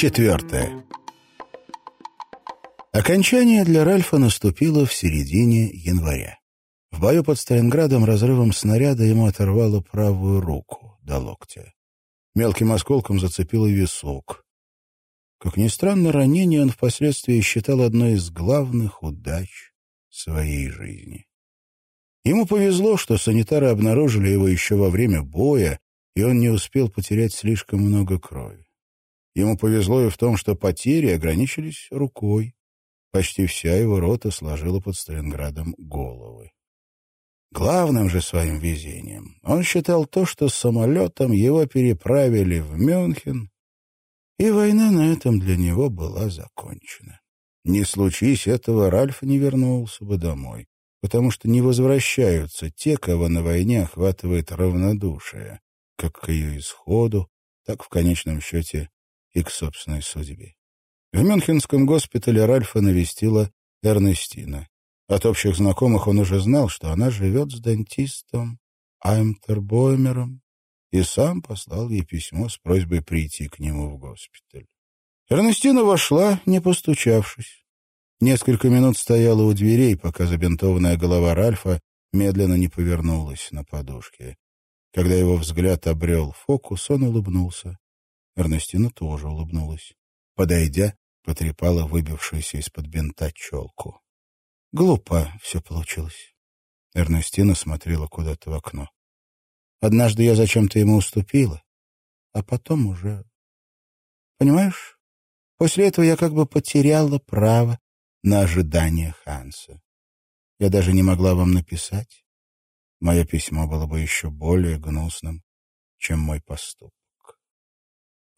Четвертое. Окончание для Ральфа наступило в середине января. В бою под Сталинградом разрывом снаряда ему оторвало правую руку до локтя. Мелким осколком зацепило висок. Как ни странно, ранение он впоследствии считал одной из главных удач своей жизни. Ему повезло, что санитары обнаружили его еще во время боя, и он не успел потерять слишком много крови. Ему повезло и в том, что потери ограничились рукой. Почти вся его рота сложила под Сталинградом головы. Главным же своим везением он считал то, что самолетом его переправили в Мюнхен, и война на этом для него была закончена. Не случись этого, Ральф не вернулся бы домой, потому что не возвращаются те, кого на войне охватывает равнодушие, как к ее исходу, так в конечном счете и к собственной судьбе. В Мюнхенском госпитале Ральфа навестила Эрнестина. От общих знакомых он уже знал, что она живет с дантистом Аймтербоймером, и сам послал ей письмо с просьбой прийти к нему в госпиталь. Эрнестина вошла, не постучавшись. Несколько минут стояла у дверей, пока забинтованная голова Ральфа медленно не повернулась на подушке. Когда его взгляд обрел фокус, он улыбнулся. Эрнестина тоже улыбнулась. Подойдя, потрепала выбившуюся из-под бинта челку. Глупо все получилось. Эрнестина смотрела куда-то в окно. Однажды я зачем-то ему уступила, а потом уже... Понимаешь, после этого я как бы потеряла право на ожидание Ханса. Я даже не могла вам написать. Мое письмо было бы еще более гнусным, чем мой поступок.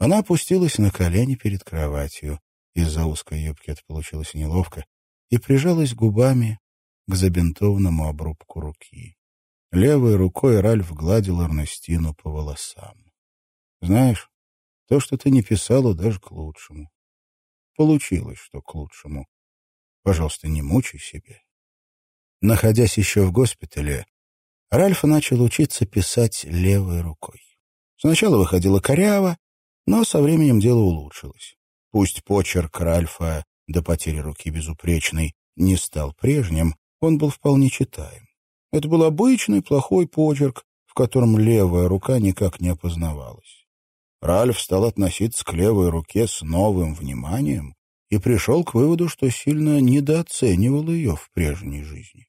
Она опустилась на колени перед кроватью. Из-за узкой юбки это получилось неловко. И прижалась губами к забинтованному обрубку руки. Левой рукой Ральф гладил Эрнестину по волосам. «Знаешь, то, что ты не писала, даже к лучшему. Получилось, что к лучшему. Пожалуйста, не мучай себя». Находясь еще в госпитале, Ральф начал учиться писать левой рукой. Сначала выходило коряво, но со временем дело улучшилось. Пусть почерк Ральфа до потери руки безупречный не стал прежним, он был вполне читаем. Это был обычный плохой почерк, в котором левая рука никак не опознавалась. Ральф стал относиться к левой руке с новым вниманием и пришел к выводу, что сильно недооценивал ее в прежней жизни.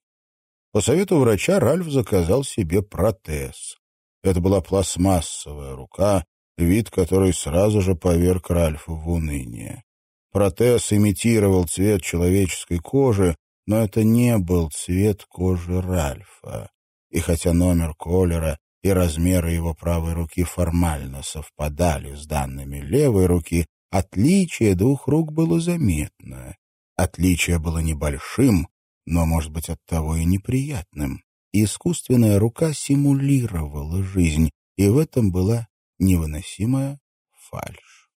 По совету врача Ральф заказал себе протез. Это была пластмассовая рука, вид который сразу же поверг Ральфу в уныние. Протез имитировал цвет человеческой кожи, но это не был цвет кожи Ральфа. И хотя номер колера и размеры его правой руки формально совпадали с данными левой руки, отличие двух рук было заметно. Отличие было небольшим, но, может быть, оттого и неприятным. Искусственная рука симулировала жизнь, и в этом была невыносимая фальшь.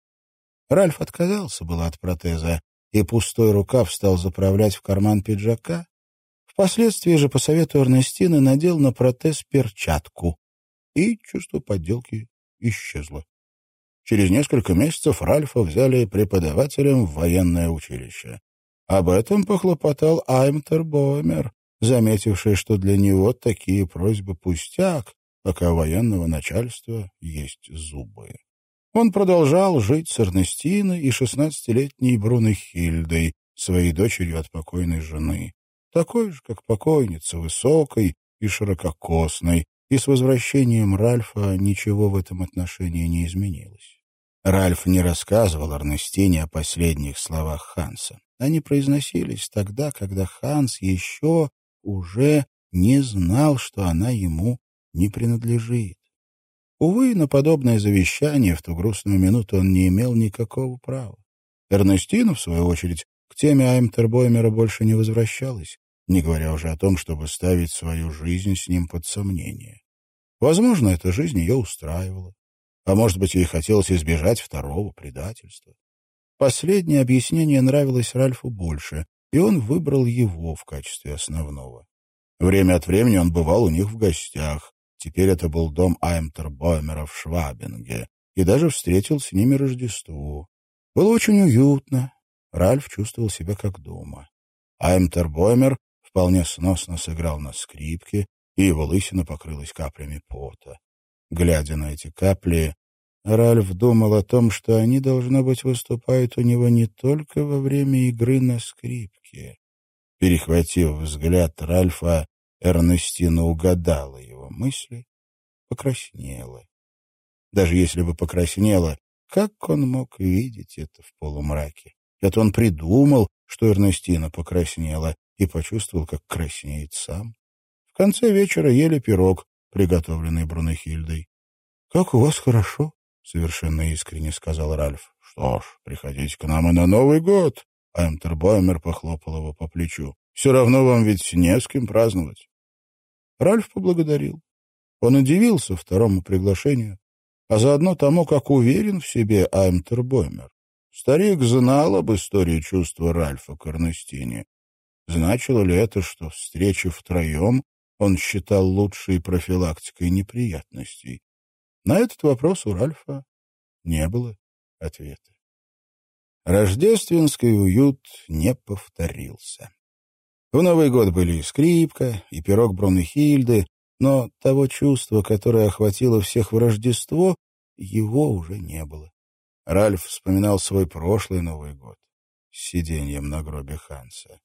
Ральф отказался было от протеза, и пустой рукав стал заправлять в карман пиджака. Впоследствии же, по совету Эрнестины, надел на протез перчатку, и чувство подделки исчезло. Через несколько месяцев Ральфа взяли преподавателем в военное училище. Об этом похлопотал Аймтер Боймер, заметивший, что для него такие просьбы пустяк, пока у военного начальства есть зубы. Он продолжал жить с Эрнестиной и шестнадцатилетней Брунехильдой, своей дочерью от покойной жены, такой же, как покойница, высокой и ширококосной, и с возвращением Ральфа ничего в этом отношении не изменилось. Ральф не рассказывал Эрнестине о последних словах Ханса. Они произносились тогда, когда Ханс еще уже не знал, что она ему не принадлежит. Увы, на подобное завещание в ту грустную минуту он не имел никакого права. Эрнестина, в свою очередь, к теме Аймтербоймера больше не возвращалась, не говоря уже о том, чтобы ставить свою жизнь с ним под сомнение. Возможно, эта жизнь ее устраивала, а может быть, ей хотелось избежать второго предательства. Последнее объяснение нравилось Ральфу больше, и он выбрал его в качестве основного. Время от времени он бывал у них в гостях, Теперь это был дом Аймтербоймера в Швабинге, и даже встретил с ними Рождество. Было очень уютно. Ральф чувствовал себя как дома. Аймтер Боймер вполне сносно сыграл на скрипке, и его лысина покрылась каплями пота. Глядя на эти капли, Ральф думал о том, что они, должно быть, выступают у него не только во время игры на скрипке. Перехватив взгляд Ральфа, Эрнестина угадала его мысли, покраснела. Даже если бы покраснела, как он мог видеть это в полумраке? Это он придумал, что Эрнестина покраснела, и почувствовал, как краснеет сам. В конце вечера ели пирог, приготовленный Брунехильдой. — Как у вас хорошо, — совершенно искренне сказал Ральф. — Что ж, приходите к нам и на Новый год. Эмтер Боймер похлопал его по плечу. — Все равно вам ведь не с кем праздновать. Ральф поблагодарил. Он удивился второму приглашению, а заодно тому, как уверен в себе Аймтер Боймер. Старик знал об истории чувства Ральфа к Эрнестине. Значило ли это, что встречи втроем он считал лучшей профилактикой неприятностей? На этот вопрос у Ральфа не было ответа. Рождественский уют не повторился. В Новый год были и скрипка, и пирог Брунхильды, но того чувства, которое охватило всех в Рождество, его уже не было. Ральф вспоминал свой прошлый Новый год с сиденьем на гробе Ханса.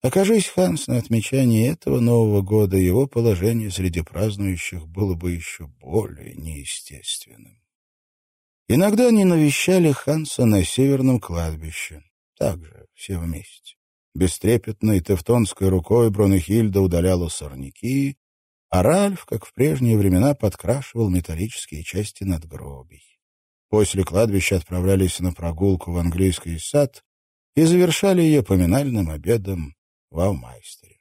Окажись Ханс на отмечании этого Нового года, его положение среди празднующих было бы еще более неестественным. Иногда они навещали Ханса на северном кладбище. Также все вместе. Бестрепетной тевтонской рукой Бронехильда удаляла сорняки, а Ральф, как в прежние времена, подкрашивал металлические части надгробий. После кладбища отправлялись на прогулку в английский сад и завершали ее поминальным обедом в Аумайстере.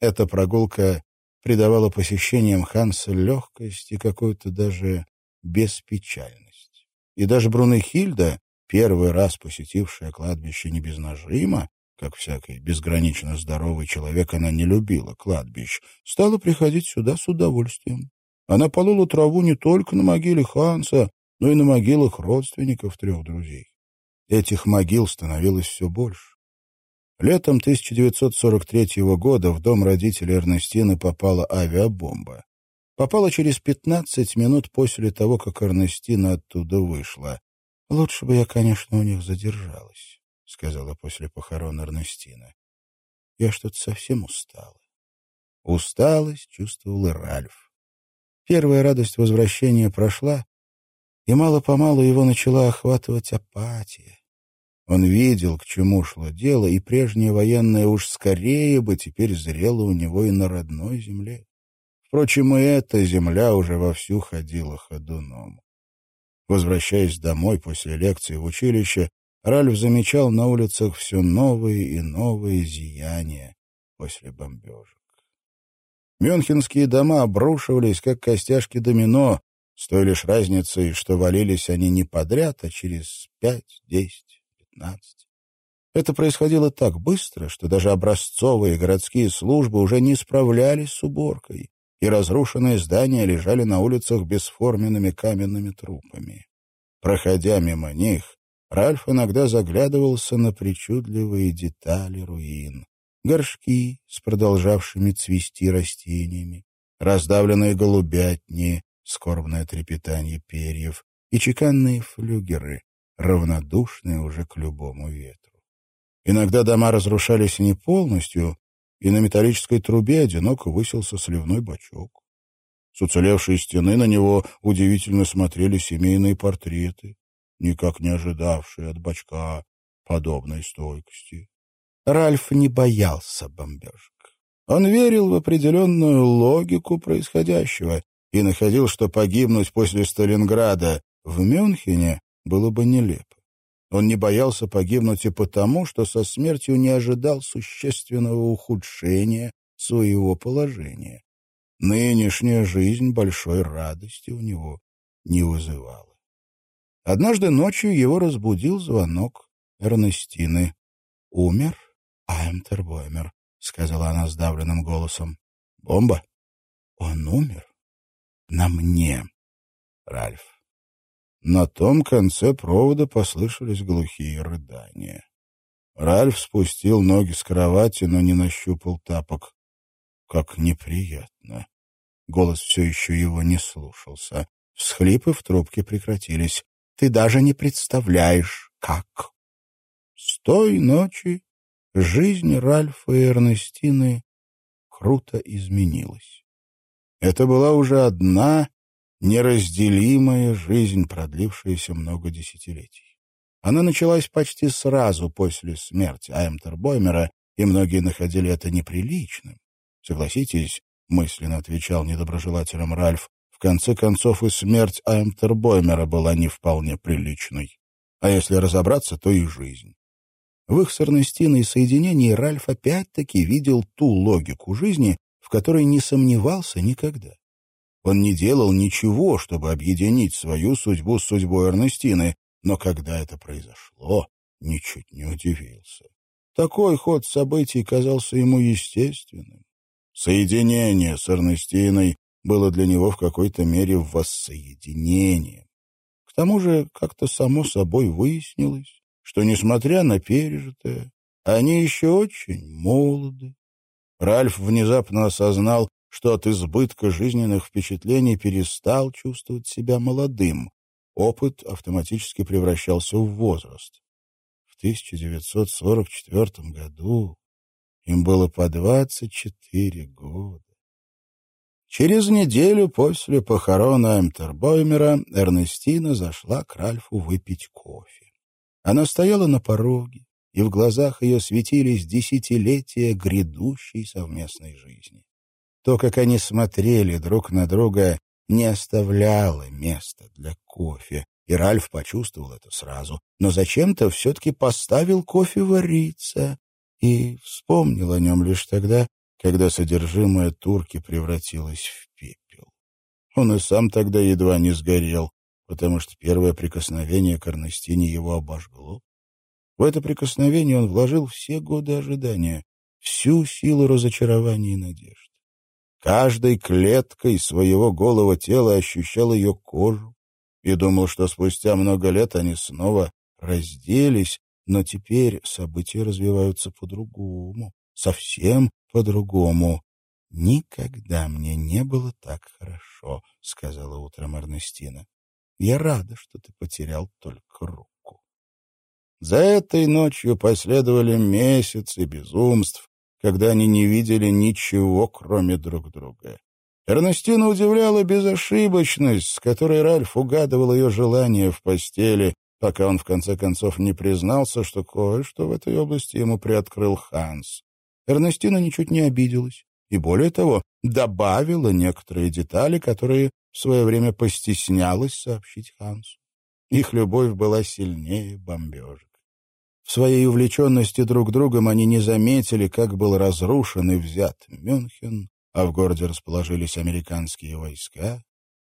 Эта прогулка придавала посещениям Ханса легкость и какую-то даже беспечальность. И даже Брунехильда, первый раз посетившая кладбище не без нажима, как всякий безгранично здоровый человек, она не любила кладбищ, стала приходить сюда с удовольствием. Она полола траву не только на могиле Ханса, но и на могилах родственников трех друзей. Этих могил становилось все больше. Летом 1943 года в дом родителей Эрнестины попала авиабомба. Попала через 15 минут после того, как Эрнестина оттуда вышла. «Лучше бы я, конечно, у них задержалась», — сказала после похорон Эрнестина. «Я что-то совсем устала». Усталость чувствовал и Ральф. Первая радость возвращения прошла, и мало-помалу его начала охватывать апатия. Он видел, к чему шло дело, и прежнее военное уж скорее бы теперь зрело у него и на родной земле. Впрочем, и эта земля уже вовсю ходила ходуном. Возвращаясь домой после лекции в училище, Ральф замечал на улицах все новые и новые зияния после бомбежек. Мюнхенские дома обрушивались, как костяшки домино, с той лишь разницей, что валились они не подряд, а через пять, десять, 15. Это происходило так быстро, что даже образцовые городские службы уже не справлялись с уборкой, и разрушенные здания лежали на улицах бесформенными каменными трупами. Проходя мимо них, Ральф иногда заглядывался на причудливые детали руин. Горшки с продолжавшими цвести растениями, раздавленные голубятни, скорбное трепетание перьев и чеканные флюгеры, равнодушные уже к любому ветру. Иногда дома разрушались не полностью, и на металлической трубе одиноко высился сливной бачок. С уцелевшей стены на него удивительно смотрели семейные портреты, никак не ожидавшие от бачка подобной стойкости. Ральф не боялся бомбежек. Он верил в определенную логику происходящего и находил, что погибнуть после Сталинграда в Мюнхене было бы нелепо. Он не боялся погибнуть и потому, что со смертью не ожидал существенного ухудшения своего положения. Нынешняя жизнь большой радости у него не вызывала. Однажды ночью его разбудил звонок Эрнестины. «Умер Аймтербоймер», — сказала она сдавленным голосом. «Бомба? Он умер? На мне, Ральф. На том конце провода послышались глухие рыдания. Ральф спустил ноги с кровати, но не нащупал тапок. Как неприятно. Голос все еще его не слушался. Всхлипы в трубке прекратились. Ты даже не представляешь, как. С той ночи жизнь Ральфа и Эрнестины круто изменилась. Это была уже одна неразделимая жизнь, продлившаяся много десятилетий. Она началась почти сразу после смерти Аймтербоймера, и многие находили это неприличным. Согласитесь, мысленно отвечал недоброжелателям Ральф, конце концов и смерть Аймтербоймера была не вполне приличной. А если разобраться, то и жизнь. В их с Эрнестиной соединении Ральф опять-таки видел ту логику жизни, в которой не сомневался никогда. Он не делал ничего, чтобы объединить свою судьбу с судьбой Эрнестины, но когда это произошло, ничуть не удивился. Такой ход событий казался ему естественным. Соединение с Эрнестиной было для него в какой-то мере воссоединением. К тому же как-то само собой выяснилось, что, несмотря на пережитое, они еще очень молоды. Ральф внезапно осознал, что от избытка жизненных впечатлений перестал чувствовать себя молодым. Опыт автоматически превращался в возраст. В 1944 году им было по 24 года. Через неделю после похорон Эмтербоймера Эрнестина зашла к Ральфу выпить кофе. Она стояла на пороге, и в глазах ее светились десятилетия грядущей совместной жизни. То, как они смотрели друг на друга, не оставляло места для кофе, и Ральф почувствовал это сразу, но зачем-то все-таки поставил кофе вариться и вспомнил о нем лишь тогда, когда содержимое турки превратилось в пепел. Он и сам тогда едва не сгорел, потому что первое прикосновение к Эрнестине его обожгло. В это прикосновение он вложил все годы ожидания, всю силу разочарования и надежд. Каждой клеткой своего голого тела ощущал ее кожу и думал, что спустя много лет они снова разделись, но теперь события развиваются по-другому, совсем по-другому. «Никогда мне не было так хорошо», — сказала утром Эрнестина. «Я рада, что ты потерял только руку». За этой ночью последовали месяцы безумств, когда они не видели ничего, кроме друг друга. Эрнестина удивляла безошибочность, с которой Ральф угадывал ее желание в постели, пока он в конце концов не признался, что кое-что в этой области ему приоткрыл Ханс. Эрнестина ничуть не обиделась и, более того, добавила некоторые детали, которые в свое время постеснялась сообщить Хансу. Их любовь была сильнее бомбежек. В своей увлеченности друг другом они не заметили, как был разрушен и взят Мюнхен, а в городе расположились американские войска.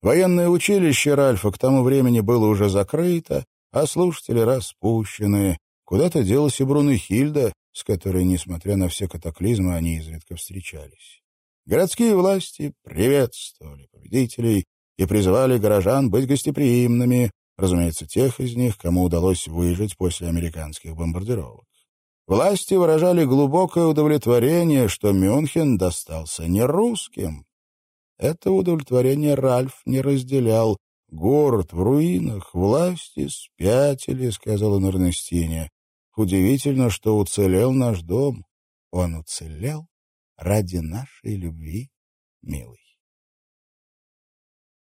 Военное училище Ральфа к тому времени было уже закрыто, а слушатели распущены. Куда-то делась и Брунехильда, с которой, несмотря на все катаклизмы, они изредка встречались. Городские власти приветствовали победителей и призывали горожан быть гостеприимными, Разумеется, тех из них, кому удалось выжить после американских бомбардировок. Власти выражали глубокое удовлетворение, что Мюнхен достался не русским. Это удовлетворение Ральф не разделял. «Город в руинах, власти спятили», — сказал он Эрнестине. «Удивительно, что уцелел наш дом. Он уцелел ради нашей любви, милый».